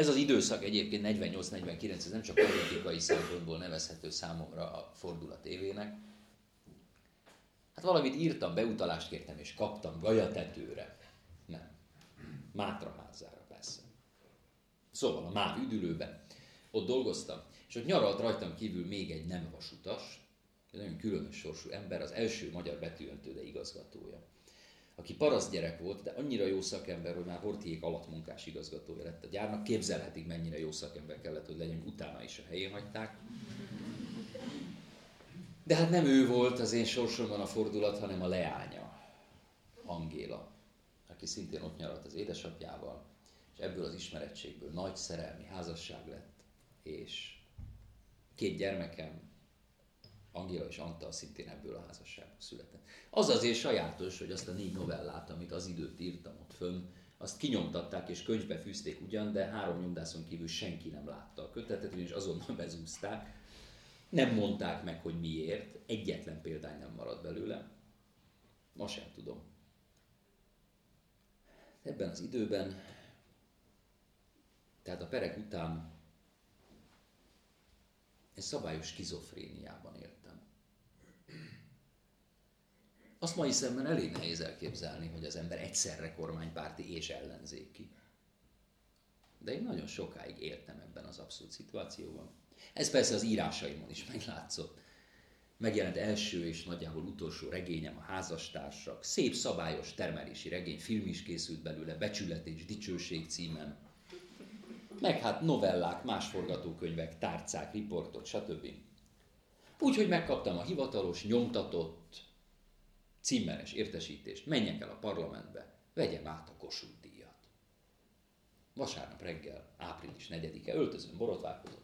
Ez az időszak egyébként 48-49, ez nem csak politikai szempontból nevezhető számomra a fordulat évének. Hát valamit írtam, beutalást kértem, és kaptam gajatetőre. Nem. Mátraházára persze. Szóval a MÁV üdülőben. Ott dolgoztam, és ott nyaralt rajtam kívül még egy nem vasutas, egy nagyon különös sorsú ember, az első magyar betűöntőde igazgatója aki parasz gyerek volt, de annyira jó szakember, hogy már Hortiék munkás igazgatója lett a gyárnak. Képzelhetik, mennyire jó szakember kellett, hogy legyen, utána is a helyén hagyták. De hát nem ő volt az én sorsomban a fordulat, hanem a leánya, Angéla, aki szintén ott nyaralt az édesapjával, és ebből az ismerettségből nagy szerelmi házasság lett, és két gyermekem, Angéla és Antal szintén ebből a házasságból született. Az azért sajátos, hogy azt a négy novellát, amit az időt írtam ott fönn, azt kinyomtatták és könyvbe fűzték ugyan, de három nyomdászon kívül senki nem látta a kötetet, és azonnal bezúzták. Nem mondták meg, hogy miért, egyetlen példány nem maradt belőle. Ma sem tudom. Ebben az időben, tehát a perek után egy szabályos skizofréniában éltem. Azt mai szemben elég nehéz elképzelni, hogy az ember egyszerre kormánypárti és ellenzéki. De én nagyon sokáig éltem ebben az abszurd szituációban. Ez persze az írásaimon is meglátszott. Megjelent első és nagyjából utolsó regényem, a házastársak, szép szabályos termelési regény, film is készült belőle, Becsület és Dicsőség címen. Meg hát novellák, más forgatókönyvek, tárcák, riportok, stb. Úgyhogy megkaptam a hivatalos, nyomtatott, címmenes értesítést, menjek el a parlamentbe, vegyem át a Kossuth díjat. Vasárnap reggel, április 4-e, öltözön, borotválkozom.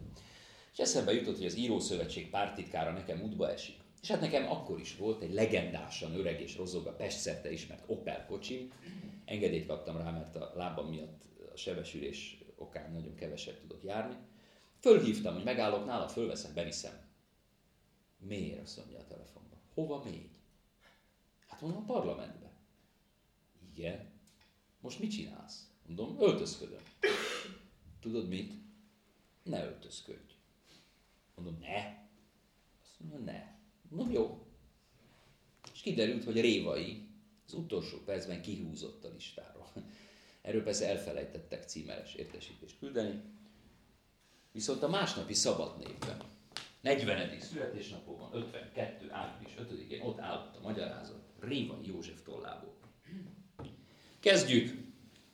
És eszembe jutott, hogy az Írószövetség pártitkára nekem útba esik. És hát nekem akkor is volt egy legendásan öreg és rozog a Pest szerte ismert Opel kocsim. Engedélyt kaptam rá, mert a lábam miatt a sebesülés okán nagyon keveset tudok járni. Fölhívtam, hogy megállok nála, fölveszem, beviszem. Miért? Azt mondja a telefonban. Hova még? Hát mondom, a parlamentbe. Igen. Most mit csinálsz? Mondom, öltözködöm. Tudod mit? Ne öltözködj. Mondom, ne. Azt mondja, ne. Mondom, jó. És kiderült, hogy Révai az utolsó percben kihúzott a listáról. Erről persze elfelejtettek címeres értesítést küldeni. Viszont a másnapi szabad névben, 40. születésnapokon, 52. április 5-én ott állott a magyarázat Révai József tollából. Kezdjük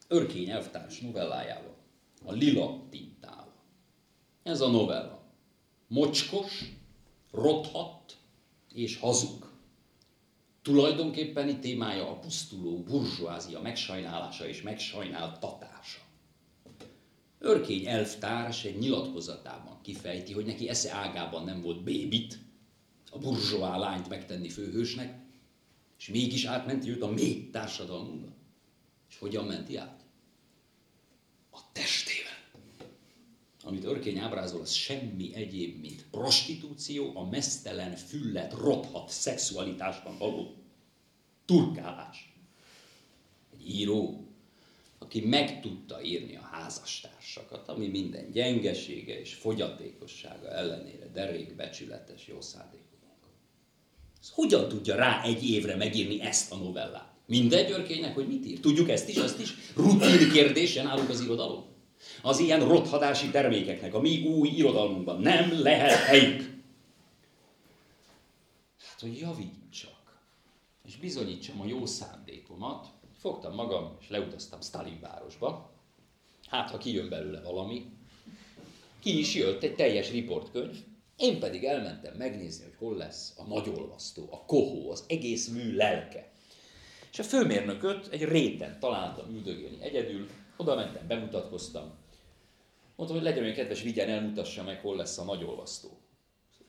Örkény elvtárs novellájával, a Lila tintával. Ez a novella. Mocskos, rothadt és hazug. Tulajdonképpeni témája a pusztuló burzsóázia megsajnálása és megsajnáltatása. Örkény elvtárs egy nyilatkozatában kifejti, hogy neki esze ágában nem volt bébit, a burzsóá lányt megtenni főhősnek, és mégis átmenti őt a mi társadalmunkba. És hogyan menti át? A testével. Amit Örkény ábrázol, az semmi egyéb, mint prostitúció, a mesztelen, füllet, rothat szexualitásban való turkálás. Egy író, aki meg tudta írni a házastársakat, ami minden gyengesége és fogyatékossága ellenére derék becsületes jó szándék. Ez hogyan tudja rá egy évre megírni ezt a novellát? Mindegy örkénynek, hogy mit ír. Tudjuk ezt is, azt is. Rutin kérdésen állunk az irodalom. Az ilyen rothadási termékeknek a mi új irodalmunkban nem lehet helyük. Hát, hogy javítsak, és bizonyítsam a jó szándékomat, fogtam magam, és leutaztam Stalin városba. Hát, ha kijön belőle valami. Ki is jött egy teljes riportkönyv, én pedig elmentem megnézni, hogy hol lesz a nagyolvasztó, a kohó, az egész mű lelke. És a főmérnököt egy réten találtam üldögélni egyedül, oda mentem, bemutatkoztam. Mondtam, hogy legyen olyan kedves, vigyen elmutassa meg, hol lesz a nagyolvasztó.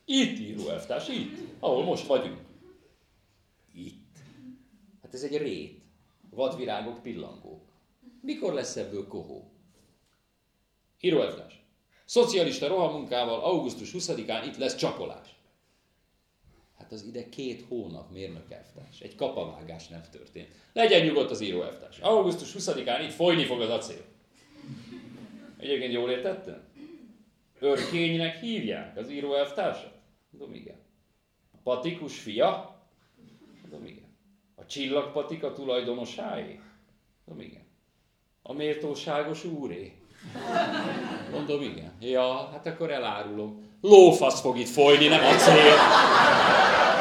Itt, író elvtárs, itt, ahol most vagyunk. Itt. Hát ez egy rét. Vadvirágok, pillangók. Mikor lesz ebből kohó? Író elvtárs. Szocialista rohamunkával augusztus 20-án itt lesz csapolás. Hát az ide két hónap mérnök elvtárs. Egy kapavágás nem történt. Legyen nyugodt az író elvtárs. Augusztus 20-án itt folyni fog az acél. Egyébként jól értettem? Örkénynek hívják az író elvtársat? Mondom, igen. A patikus fia? Mondom, igen. A csillagpatika tulajdonosáé? Mondom, igen. A méltóságos úré? Mondom, igen. Ja, hát akkor elárulom. Lófasz fog itt folyni, nem acél. És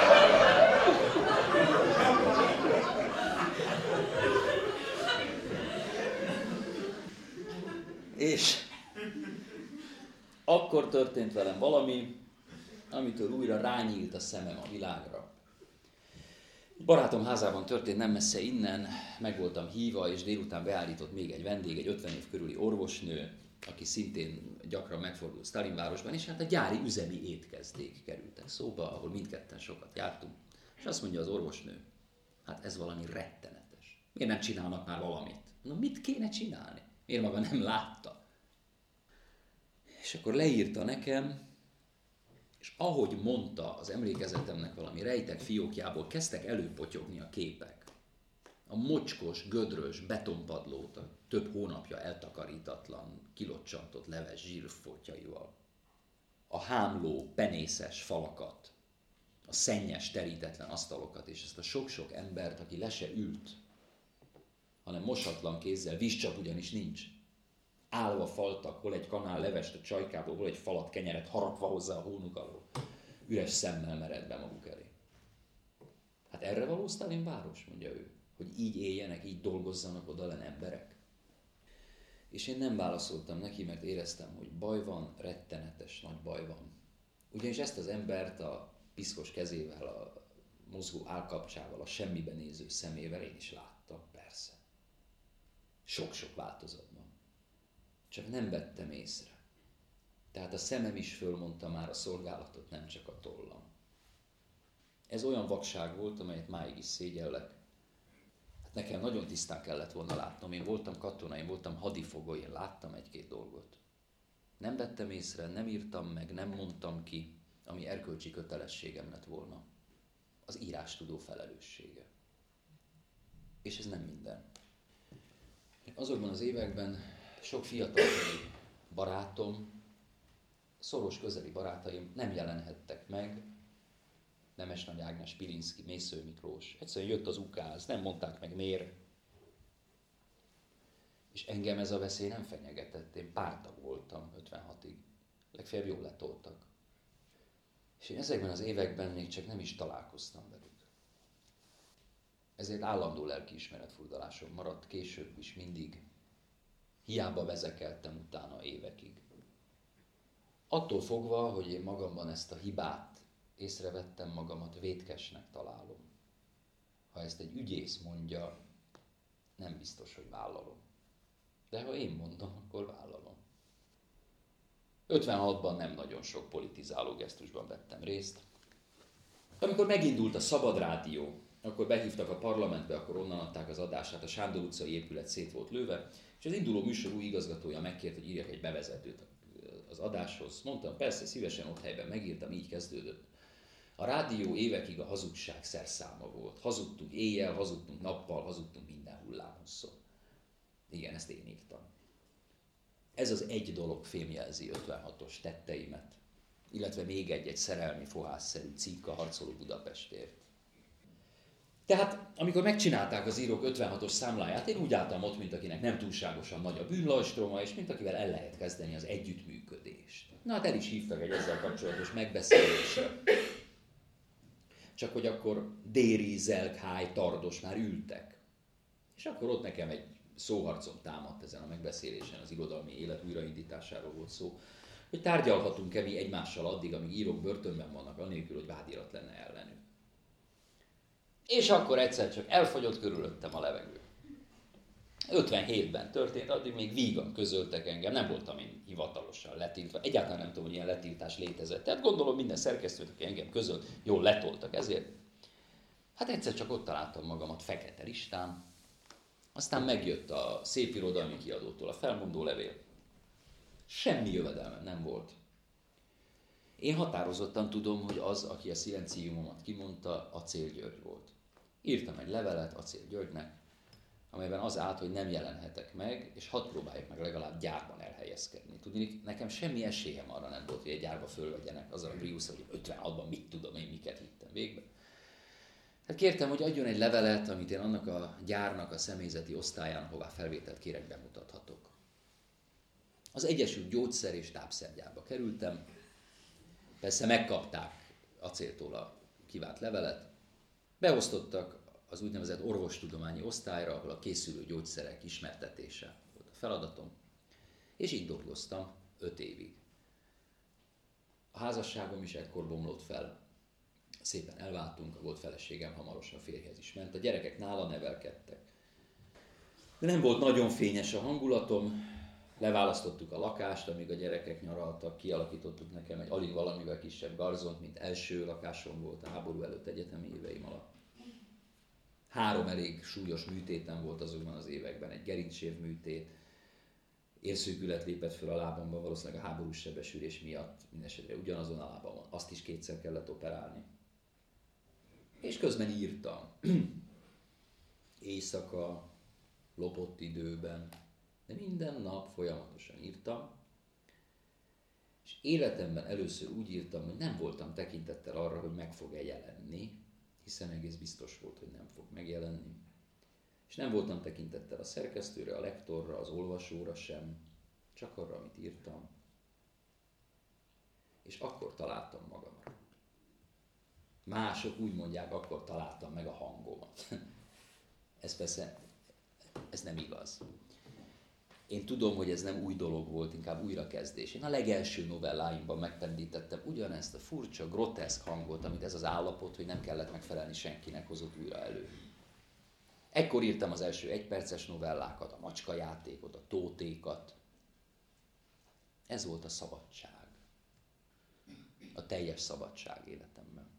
akkor történt velem valami, amitől újra rányílt a szemem a világra. Barátom házában történt nem messze innen, meg voltam híva, és délután beállított még egy vendég, egy 50 év körüli orvosnő, aki szintén gyakran megfordult Stalinvárosban, és hát a gyári üzemi étkezdék kerültek szóba, ahol mindketten sokat jártunk. És azt mondja az orvosnő, hát ez valami rettenetes. Miért nem csinálnak már valamit? Na mit kéne csinálni? Miért maga nem látta? És akkor leírta nekem, és ahogy mondta az emlékezetemnek valami rejtett fiókjából, kezdtek előpotyogni a képek. A mocskos, gödrös betonpadlót, a több hónapja eltakarítatlan, kilocsantott leves zsírfotjaival. A hámló, penészes falakat, a szennyes, terítetlen asztalokat, és ezt a sok-sok embert, aki le se ült, hanem mosatlan kézzel, vízcsap ugyanis nincs, állva faltak, hol egy kanál levest a csajkából, hol egy falat kenyeret harapva hozzá a hónuk alól. Üres szemmel meredve maguk elé. Hát erre való Stalin város, mondja ő, hogy így éljenek, így dolgozzanak oda len emberek. És én nem válaszoltam neki, mert éreztem, hogy baj van, rettenetes nagy baj van. Ugyanis ezt az embert a piszkos kezével, a mozgó állkapcsával, a semmiben néző szemével én is láttam, persze. Sok-sok változatban csak nem vettem észre. Tehát a szemem is fölmondta már a szolgálatot, nem csak a tollam. Ez olyan vakság volt, amelyet máig is szégyellek. Hát nekem nagyon tisztán kellett volna látnom. Én voltam katona, én voltam hadifogó, én láttam egy-két dolgot. Nem vettem észre, nem írtam meg, nem mondtam ki, ami erkölcsi kötelességem lett volna. Az írás tudó felelőssége. És ez nem minden. Azokban az években sok fiatal barátom, szoros közeli barátaim nem jelenhettek meg, Nemes Nagy Ágnes, Pilinszki, Mésző Miklós. Egyszerűen jött az ukáz, nem mondták meg miért. És engem ez a veszély nem fenyegetett. Én pártag voltam 56-ig. Legfeljebb jól letoltak. És én ezekben az években még csak nem is találkoztam velük. Ezért állandó lelkiismeretfurdalásom maradt később is mindig Hiába vezekeltem utána évekig. Attól fogva, hogy én magamban ezt a hibát észrevettem, magamat vétkesnek találom. Ha ezt egy ügyész mondja, nem biztos, hogy vállalom. De ha én mondom, akkor vállalom. 56-ban nem nagyon sok politizáló gesztusban vettem részt. Amikor megindult a Szabad Rádió, akkor behívtak a parlamentbe, akkor onnan adták az adását, a Sándor utcai épület szét volt lőve, és az induló műsor új igazgatója megkért, hogy írjak egy bevezetőt az adáshoz. Mondtam, persze, szívesen ott helyben megírtam, így kezdődött. A rádió évekig a hazugság szerszáma volt. Hazudtunk éjjel, hazudtunk nappal, hazudtunk minden hullámhosszon. Igen, ezt én írtam. Ez az egy dolog fémjelzi 56-os tetteimet, illetve még egy-egy szerelmi fohászszerű cikk a harcoló Budapestért. Tehát, amikor megcsinálták az írók 56-os számláját, én úgy álltam ott, mint akinek nem túlságosan nagy a bűnlajstroma, és mint akivel el lehet kezdeni az együttműködést. Na hát el is hívtak egy ezzel kapcsolatos megbeszélésre. Csak hogy akkor Déri, Zelkháj, Tardos már ültek. És akkor ott nekem egy szóharcom támadt ezen a megbeszélésen, az irodalmi élet újraindításáról volt szó, hogy tárgyalhatunk-e mi egymással addig, amíg írók börtönben vannak, anélkül, hogy vádirat lenne ellenük. És akkor egyszer csak elfogyott körülöttem a levegő. 57-ben történt, addig még vígan közöltek engem, nem voltam én hivatalosan letiltva, egyáltalán nem tudom, hogy ilyen letiltás létezett. Tehát gondolom minden szerkesztőt, aki engem közölt, jól letoltak ezért. Hát egyszer csak ott találtam magamat fekete listán, aztán megjött a szép irodalmi kiadótól a felmondó levél. Semmi jövedelme nem volt. Én határozottan tudom, hogy az, aki a szilenciumomat kimondta, a Cél György volt. Írtam egy levelet Acél Györgynek, amelyben az állt, hogy nem jelenhetek meg, és hadd próbáljuk meg legalább gyárban elhelyezkedni. Tudni, nekem semmi esélyem arra nem volt, hogy egy gyárba fölvegyenek azzal a briusz, hogy 56-ban mit tudom én, miket hittem végbe. Hát kértem, hogy adjon egy levelet, amit én annak a gyárnak a személyzeti osztályán, hová felvételt kérek, bemutathatok. Az Egyesült Gyógyszer és Tápszergyárba kerültem. Persze megkapták acéltól a kivált levelet. Beosztottak az úgynevezett orvostudományi osztályra, ahol a készülő gyógyszerek ismertetése volt a feladatom. És így dolgoztam öt évig. A házasságom is ekkor bomlott fel. Szépen elváltunk, a volt feleségem hamarosan férjhez is ment. A gyerekek nála nevelkedtek. De nem volt nagyon fényes a hangulatom, leválasztottuk a lakást, amíg a gyerekek nyaraltak, kialakítottuk nekem egy alig valamivel kisebb garzont, mint első lakásom volt a háború előtt egyetemi éveim alatt. Három elég súlyos műtétem volt azokban az években, egy gerincsév műtét, érszőkület lépett föl a lábamba, valószínűleg a háborús sebesülés miatt, mindesetre ugyanazon a lábamon, azt is kétszer kellett operálni. És közben írtam. Éjszaka, lopott időben, de minden nap folyamatosan írtam, és életemben először úgy írtam, hogy nem voltam tekintettel arra, hogy meg fog-e jelenni, hiszen egész biztos volt, hogy nem fog megjelenni. És nem voltam tekintettel a szerkesztőre, a lektorra, az olvasóra sem, csak arra, amit írtam. És akkor találtam magamra. Mások úgy mondják, akkor találtam meg a hangomat. ez persze, ez nem igaz. Én tudom, hogy ez nem új dolog volt, inkább újrakezdés. Én a legelső novelláimban megpendítettem ugyanezt a furcsa, groteszk hangot, amit ez az állapot, hogy nem kellett megfelelni senkinek, hozott újra elő. Ekkor írtam az első egyperces novellákat, a macska játékot, a tótékat. Ez volt a szabadság. A teljes szabadság életemben.